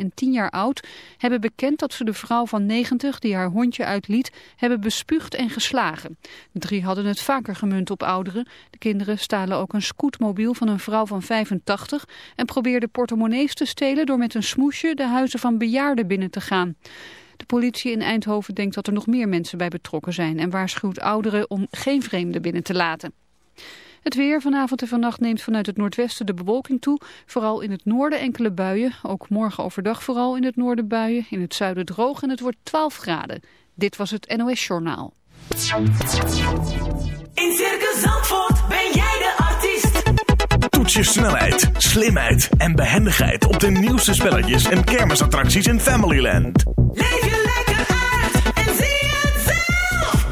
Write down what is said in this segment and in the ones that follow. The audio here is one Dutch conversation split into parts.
en 10 jaar oud hebben bekend dat ze de vrouw van 90 die haar hondje uitliet hebben bespuugd en geslagen. De drie hadden het vaker gemunt op ouderen. De kinderen stalen ook een scootmobiel van een vrouw van 85 en probeerden portemonnees te stelen door met een smoesje de huizen van bejaarden binnen te gaan. De politie in Eindhoven denkt dat er nog meer mensen bij betrokken zijn en waarschuwt ouderen om geen vreemden binnen te laten. Het weer vanavond en vannacht neemt vanuit het noordwesten de bewolking toe. Vooral in het noorden enkele buien. Ook morgen overdag vooral in het noorden buien. In het zuiden droog en het wordt 12 graden. Dit was het NOS Journaal. In Circus Zandvoort ben jij de artiest. Toets je snelheid, slimheid en behendigheid op de nieuwste spelletjes en kermisattracties in Familyland. Leef je lekker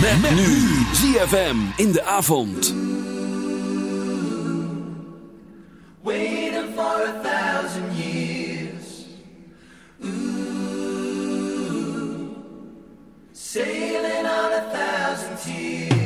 Met, met nu ZFM in de avond. Waiting for a thousand years. Ooh. Sailing on a thousand tears.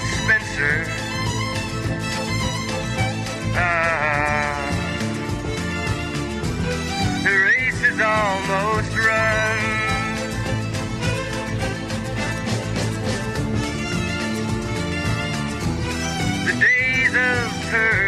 Spencer. Ah, the race is almost run. The days of her.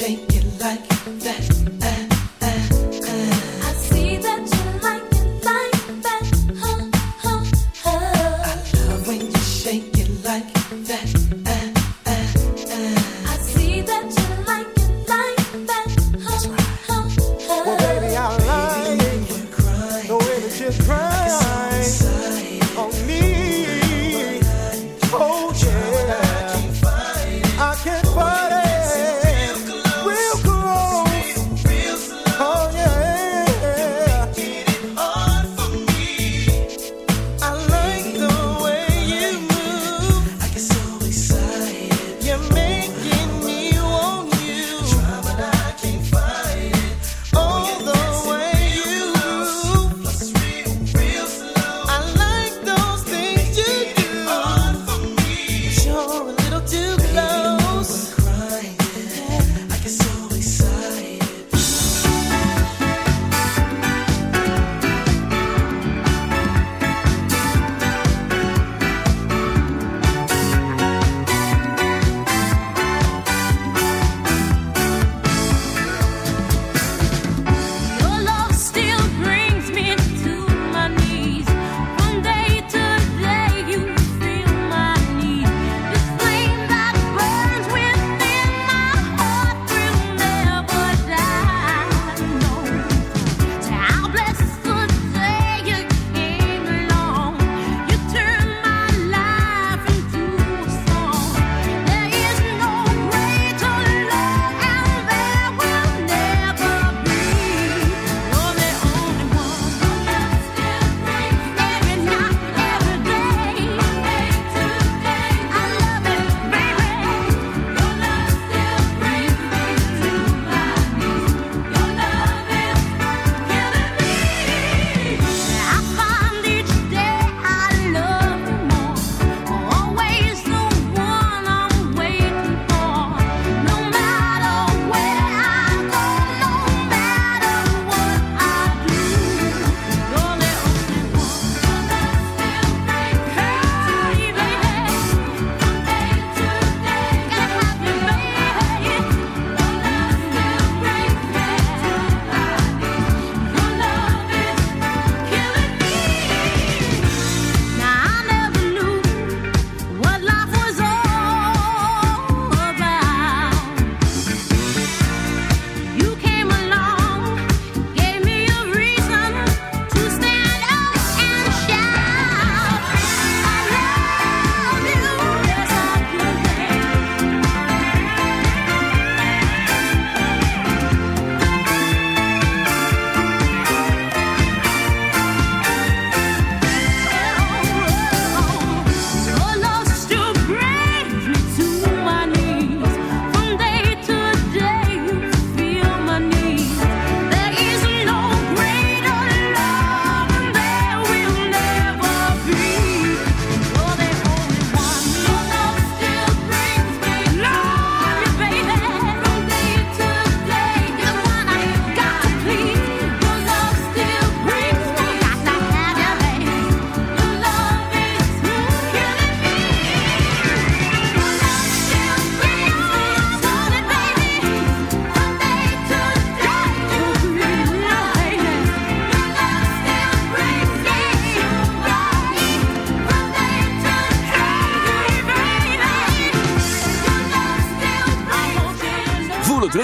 Shake it like that.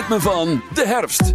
van de herfst.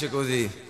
piace così.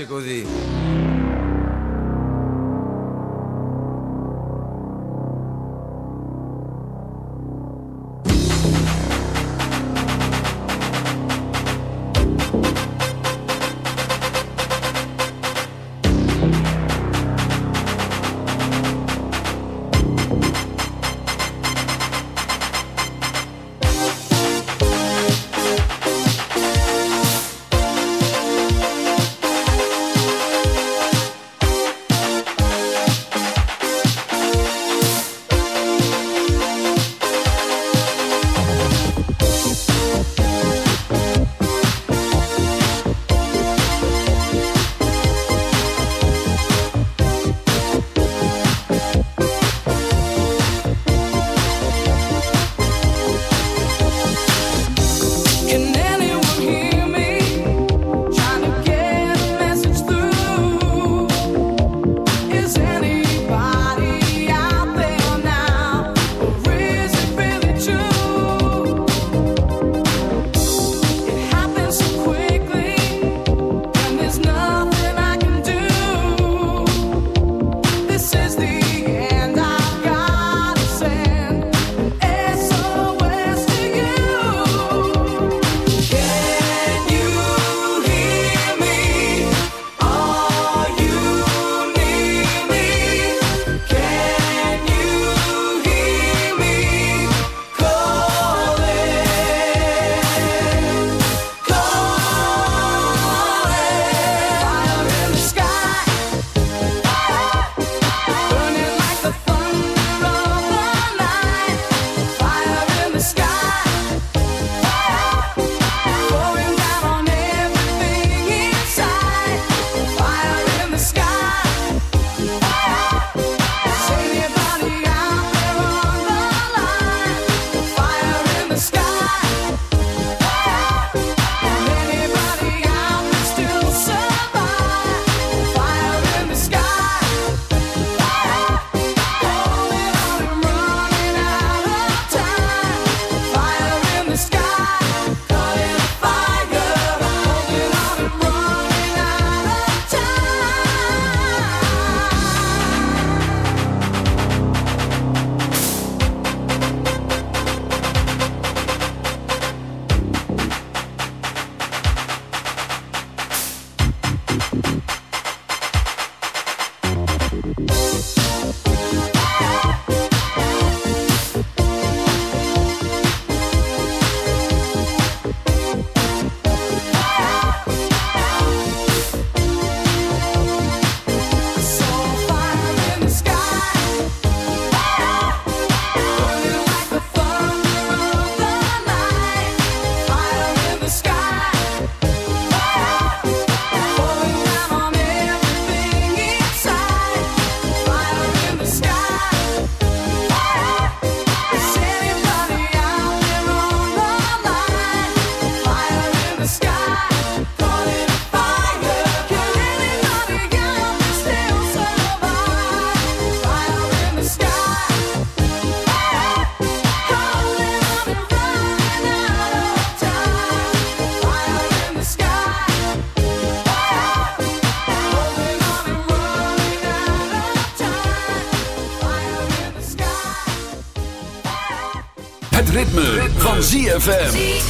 piace così. ZFM.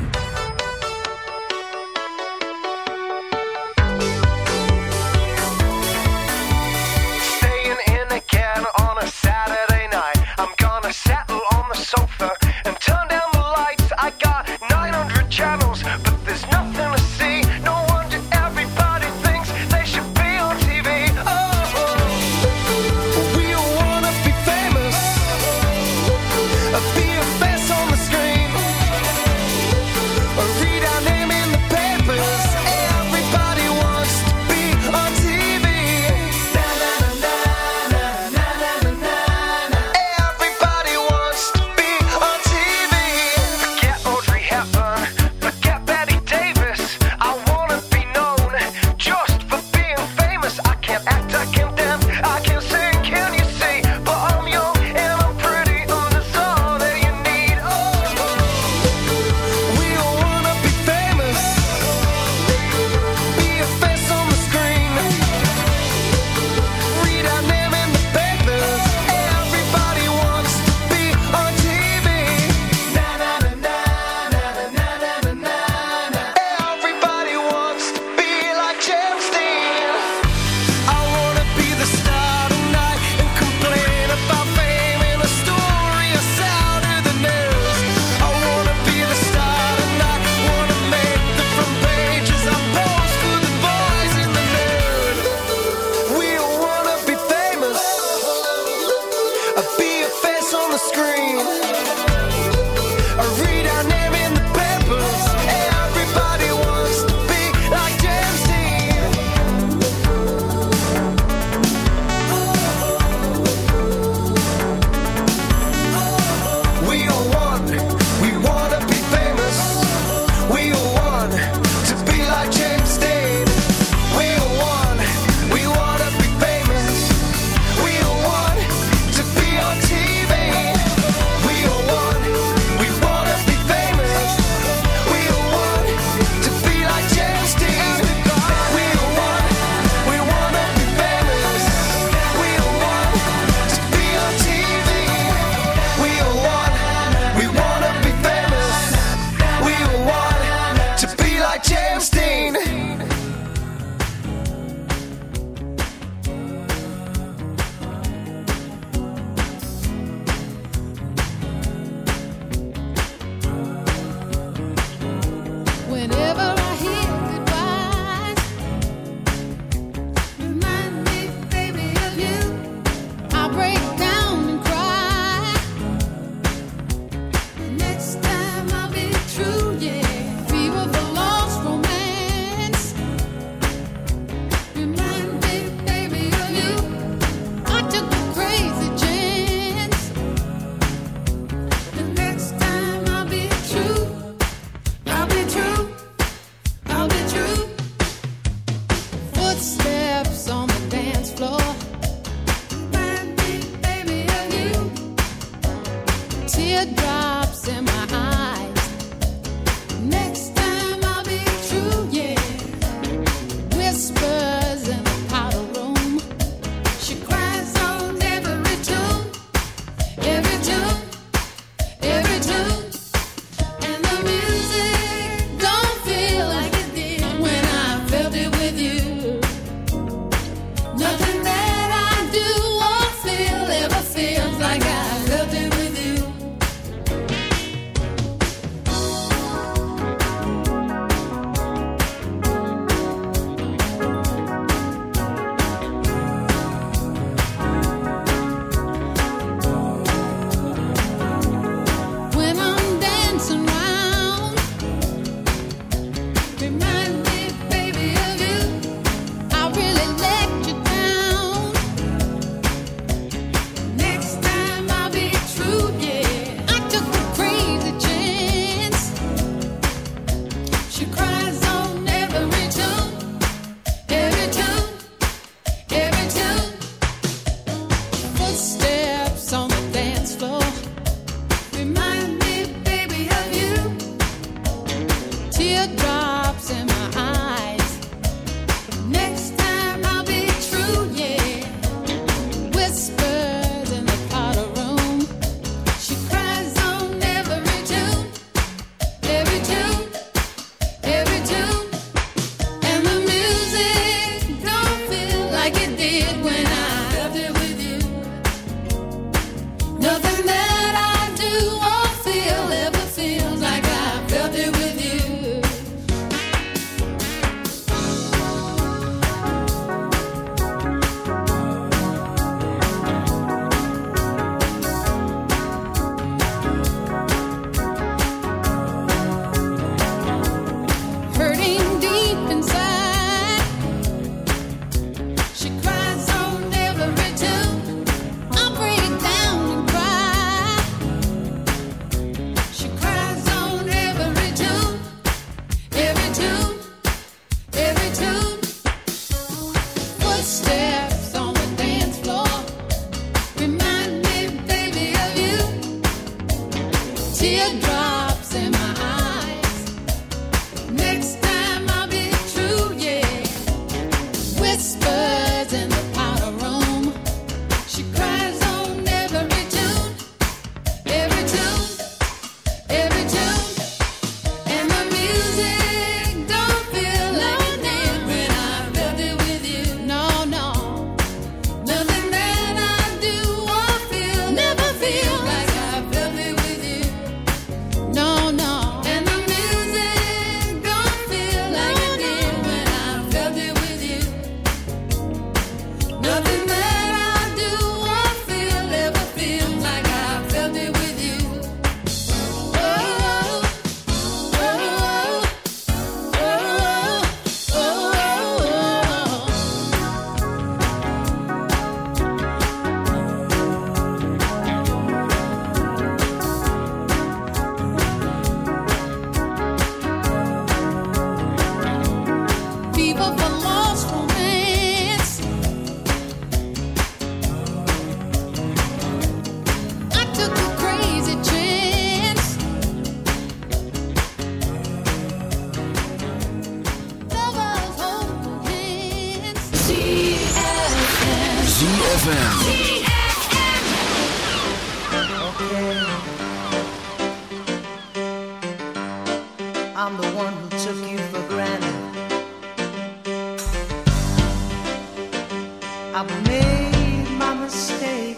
I've made my mistakes.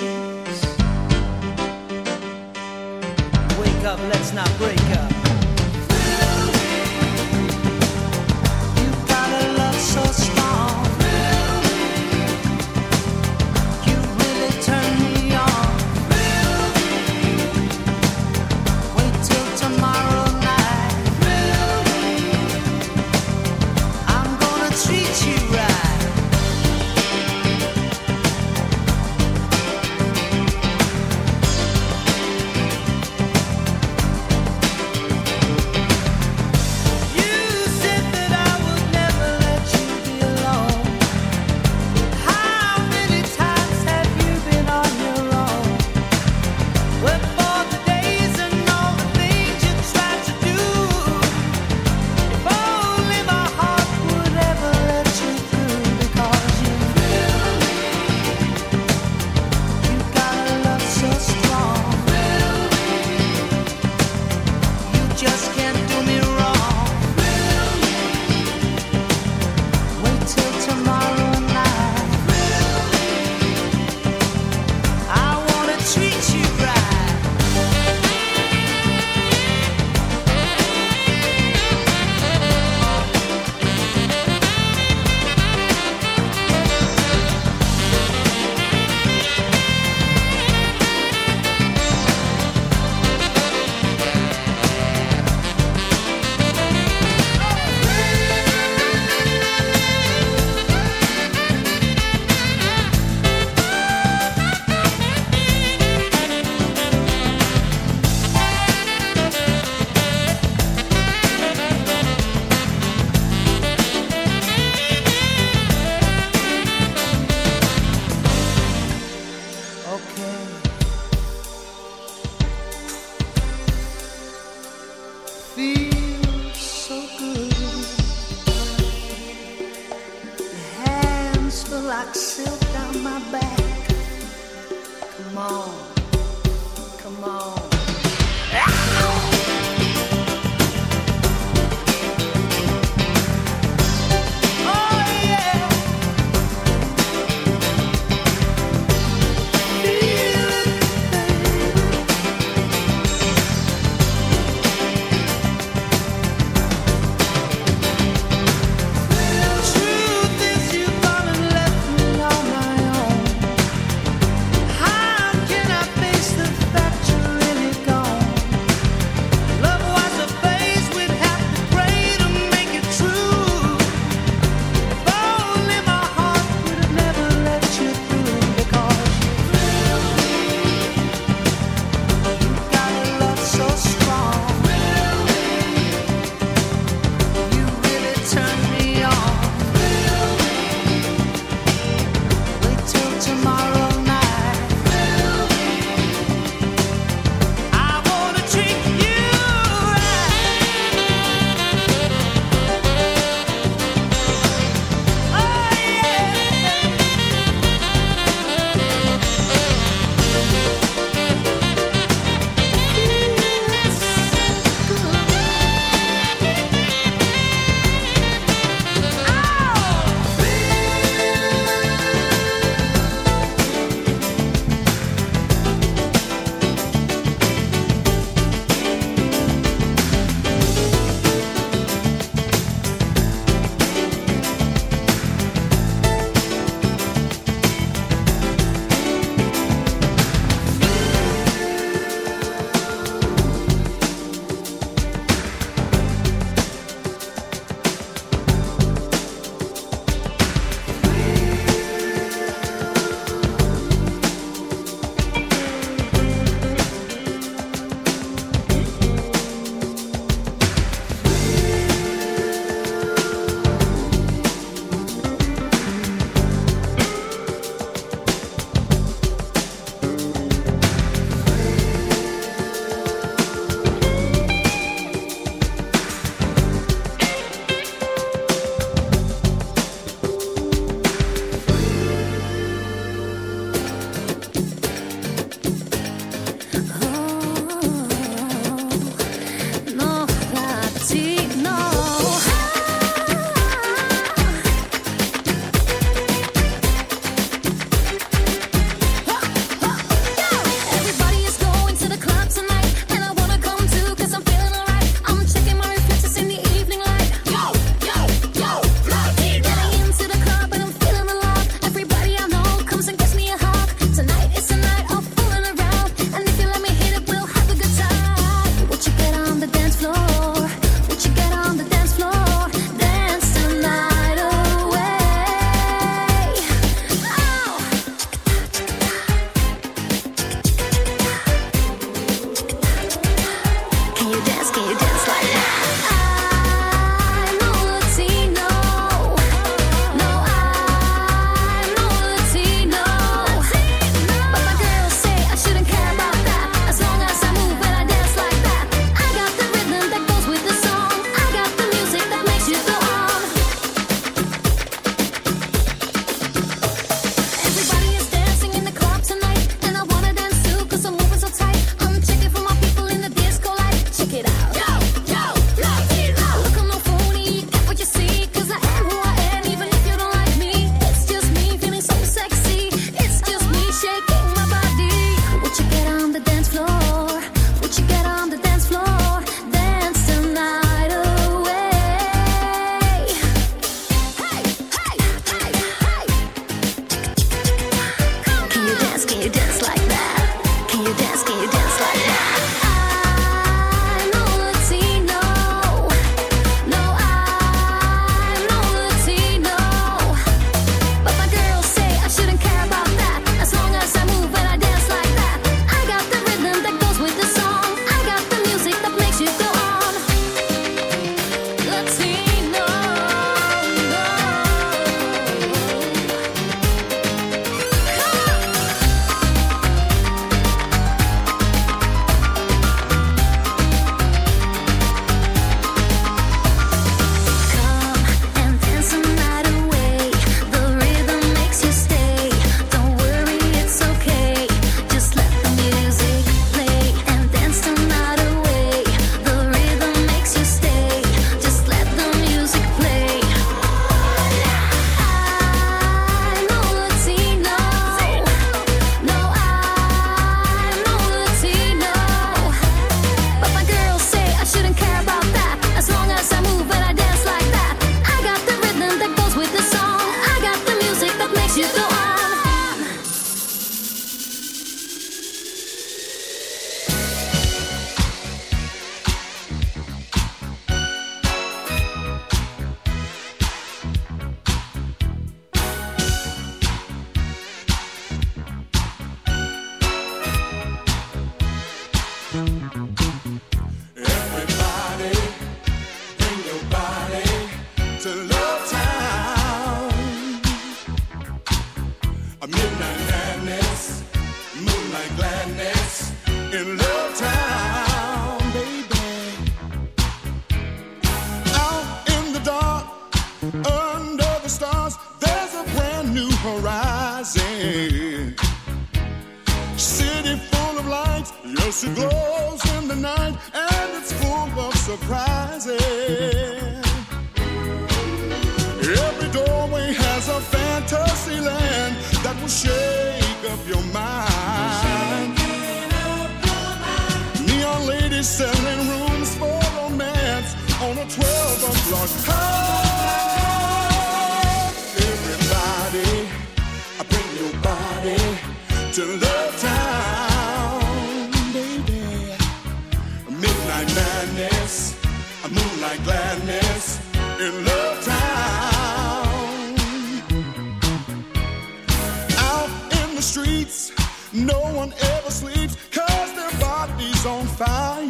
Wake up, let's not break up.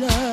love.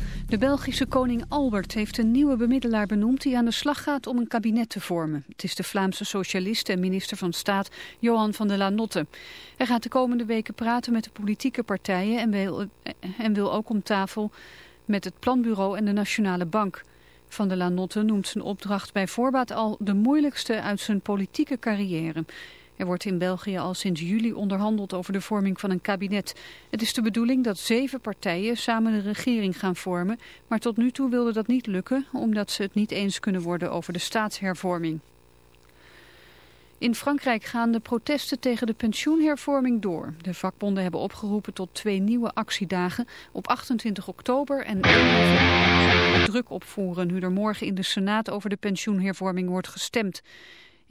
De Belgische koning Albert heeft een nieuwe bemiddelaar benoemd... die aan de slag gaat om een kabinet te vormen. Het is de Vlaamse socialist en minister van Staat Johan van der Lanotte. Hij gaat de komende weken praten met de politieke partijen... en wil, en wil ook om tafel met het planbureau en de Nationale Bank. Van der Lanotte noemt zijn opdracht bij voorbaat al de moeilijkste uit zijn politieke carrière... Er wordt in België al sinds juli onderhandeld over de vorming van een kabinet. Het is de bedoeling dat zeven partijen samen de regering gaan vormen, maar tot nu toe wilde dat niet lukken omdat ze het niet eens kunnen worden over de staatshervorming. In Frankrijk gaan de protesten tegen de pensioenhervorming door. De vakbonden hebben opgeroepen tot twee nieuwe actiedagen op 28 oktober en 1 november. Druk opvoeren nu er morgen in de Senaat over de pensioenhervorming wordt gestemd.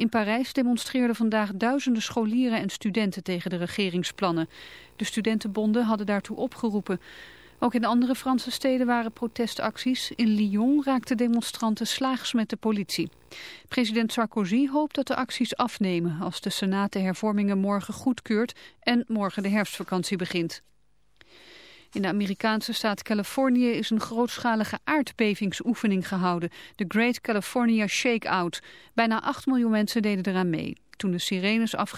In Parijs demonstreerden vandaag duizenden scholieren en studenten tegen de regeringsplannen. De studentenbonden hadden daartoe opgeroepen. Ook in andere Franse steden waren protestacties. In Lyon raakten demonstranten slaags met de politie. President Sarkozy hoopt dat de acties afnemen als de Senaat de hervormingen morgen goedkeurt en morgen de herfstvakantie begint. In de Amerikaanse staat Californië is een grootschalige aardbevingsoefening gehouden, de Great California Shakeout. Bijna 8 miljoen mensen deden eraan mee. Toen de sirenes af